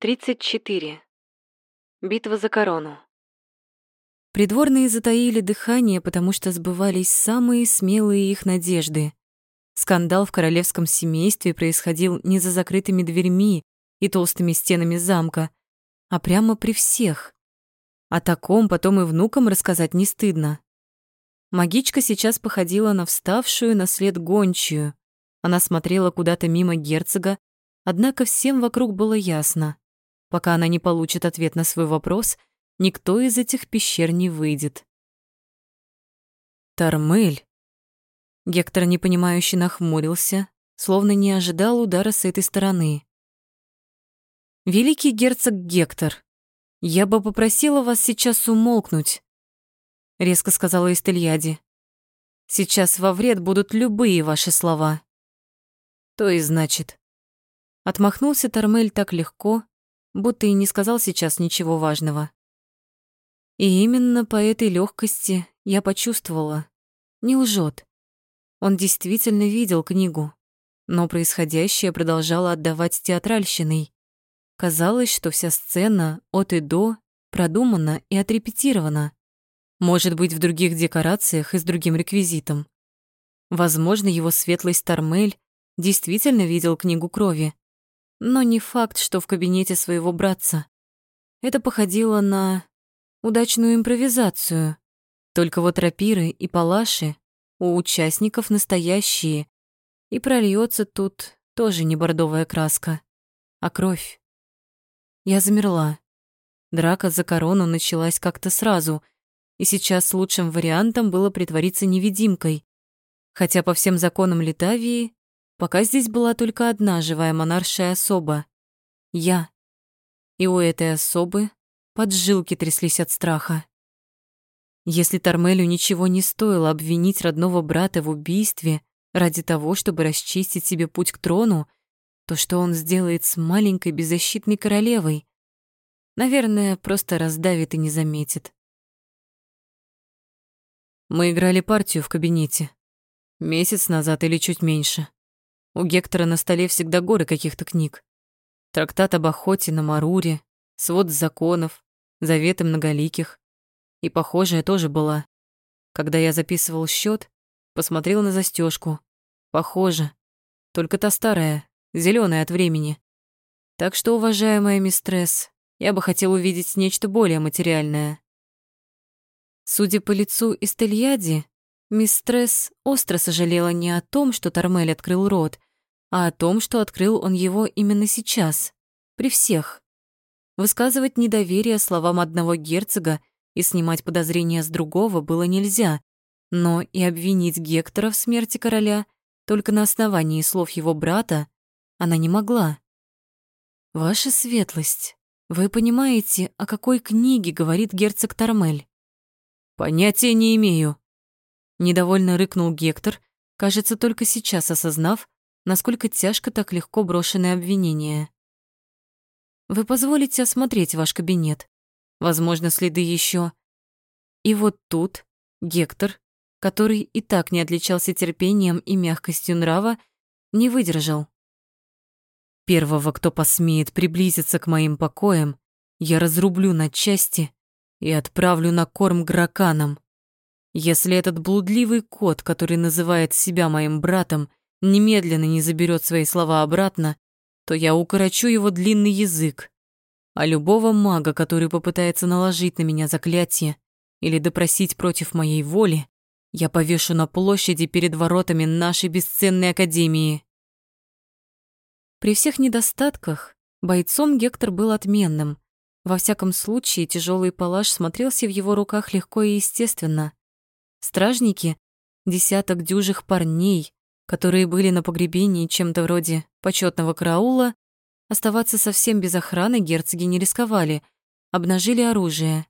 34. Битва за корону. Придворные затаили дыхание, потому что сбывались самые смелые их надежды. Скандал в королевском семействе происходил не за закрытыми дверьми и толстыми стенами замка, а прямо при всех. О таком потом и внукам рассказать не стыдно. Магичка сейчас походила на вставшую на след гончую. Она смотрела куда-то мимо герцога, однако всем вокруг было ясно. Пока она не получит ответ на свой вопрос, никто из этих пещер не выйдет. Тормель. Гектор непонимающе нахмурился, словно не ожидал удара с этой стороны. «Великий герцог Гектор, я бы попросила вас сейчас умолкнуть», — резко сказала Истельяди. «Сейчас во вред будут любые ваши слова». «То и значит». Отмахнулся Тормель так легко, будто и не сказал сейчас ничего важного. И именно по этой легкости я почувствовала, не лжет. Он действительно видел книгу, но происходящее продолжало отдавать театральщиной. Казалось, что вся сцена от и до продумана и отрепетирована. Может быть, в других декорациях и с другим реквизитом. Возможно, его светлость Тормель действительно видел книгу крови, но не факт, что в кабинете своего братца. Это походило на удачную импровизацию. Только вот рапиры и палаши у участников настоящие, и прольется тут тоже не бордовая краска, а кровь. Я замерла. Драка за корону началась как-то сразу, и сейчас лучшим вариантом было притвориться невидимкой, хотя по всем законам Литавии Пока здесь была только одна живая монаршая особа — я. И у этой особы поджилки тряслись от страха. Если Тормелю ничего не стоило обвинить родного брата в убийстве ради того, чтобы расчистить себе путь к трону, то что он сделает с маленькой беззащитной королевой? Наверное, просто раздавит и не заметит. Мы играли партию в кабинете. Месяц назад или чуть меньше. У Гектора на столе всегда горы каких-то книг. Трактат об охоте на Маруре, свод законов, заветы многоликих. И похожая тоже была. Когда я записывал счет, посмотрел на застежку. Похоже. Только та старая, зеленая от времени. Так что, уважаемая мистресс, я бы хотел увидеть нечто более материальное. Судя по лицу Истельяди, Мистресс остро сожалела не о том, что Тормель открыл рот, а о том, что открыл он его именно сейчас, при всех. Высказывать недоверие словам одного герцога и снимать подозрения с другого было нельзя, но и обвинить Гектора в смерти короля только на основании слов его брата она не могла. «Ваша светлость, вы понимаете, о какой книге говорит герцог Тормель?» «Понятия не имею», Недовольно рыкнул Гектор, кажется, только сейчас осознав, насколько тяжко так легко брошенное обвинение. «Вы позволите осмотреть ваш кабинет? Возможно, следы еще. И вот тут Гектор, который и так не отличался терпением и мягкостью нрава, не выдержал. «Первого, кто посмеет приблизиться к моим покоям, я разрублю на части и отправлю на корм граканам. Если этот блудливый кот, который называет себя моим братом, немедленно не заберет свои слова обратно, то я укорочу его длинный язык. А любого мага, который попытается наложить на меня заклятие или допросить против моей воли, я повешу на площади перед воротами нашей бесценной академии. При всех недостатках бойцом Гектор был отменным. Во всяком случае, тяжелый палаш смотрелся в его руках легко и естественно. Стражники — десяток дюжих парней, которые были на погребении чем-то вроде почетного караула, оставаться совсем без охраны герцоги не рисковали, обнажили оружие.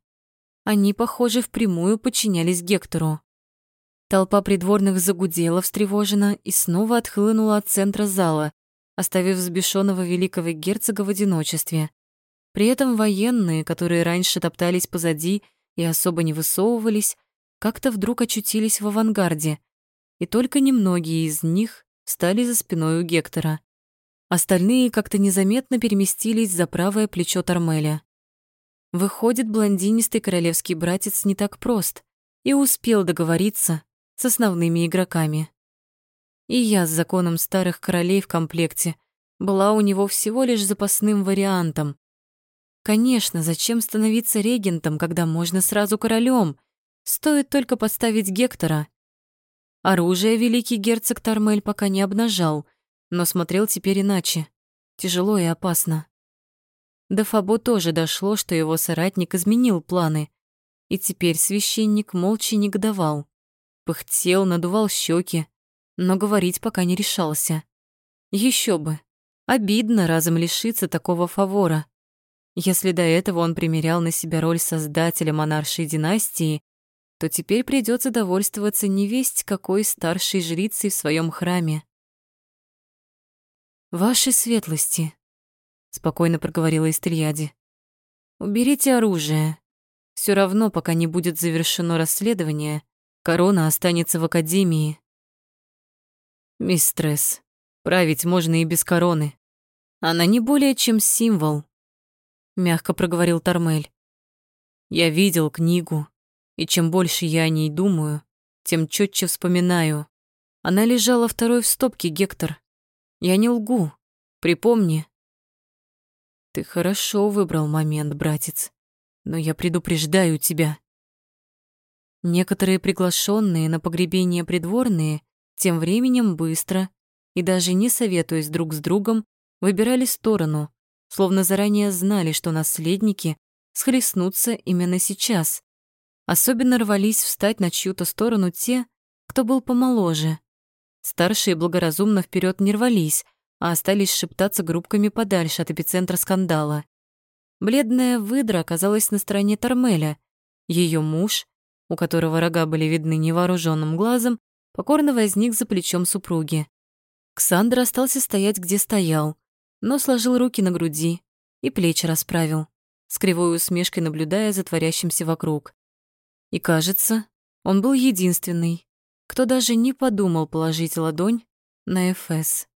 Они, похоже, впрямую подчинялись Гектору. Толпа придворных загудела встревоженно и снова отхлынула от центра зала, оставив взбешенного великого герцога в одиночестве. При этом военные, которые раньше топтались позади и особо не высовывались, как-то вдруг очутились в авангарде, и только немногие из них стали за спиной у Гектора. Остальные как-то незаметно переместились за правое плечо Тормеля. Выходит, блондинистый королевский братец не так прост и успел договориться с основными игроками. И я с законом старых королей в комплекте была у него всего лишь запасным вариантом. Конечно, зачем становиться регентом, когда можно сразу королем? Стоит только подставить Гектора. Оружие великий герцог Тармель пока не обнажал, но смотрел теперь иначе. Тяжело и опасно. До Фабо тоже дошло, что его соратник изменил планы, и теперь священник молча негодовал. Пыхтел, надувал щеки, но говорить пока не решался. Еще бы. Обидно разом лишиться такого фавора. Если до этого он примерял на себя роль создателя монаршей династии, то теперь придется довольствоваться невесть какой старшей жрицей в своем храме. «Ваши светлости», — спокойно проговорила Истельяди, — «уберите оружие. Все равно, пока не будет завершено расследование, корона останется в Академии». «Мистресс, править можно и без короны. Она не более чем символ», — мягко проговорил Тормель. «Я видел книгу, и чем больше я о ней думаю, тем четче вспоминаю. Она лежала второй в стопке, Гектор. Я не лгу. Припомни. Ты хорошо выбрал момент, братец, но я предупреждаю тебя. Некоторые приглашенные на погребение придворные тем временем быстро и даже не советуясь друг с другом, выбирали сторону, словно заранее знали, что наследники схлестнутся именно сейчас. Особенно рвались встать на чью-то сторону те, кто был помоложе. Старшие благоразумно вперед не рвались, а остались шептаться группками подальше от эпицентра скандала. Бледная выдра оказалась на стороне Тормеля. Ее муж, у которого рога были видны невооруженным глазом, покорно возник за плечом супруги. Ксандр остался стоять, где стоял, но сложил руки на груди и плечи расправил, с кривой усмешкой наблюдая за творящимся вокруг. И кажется, он был единственный, кто даже не подумал положить ладонь на Эфес.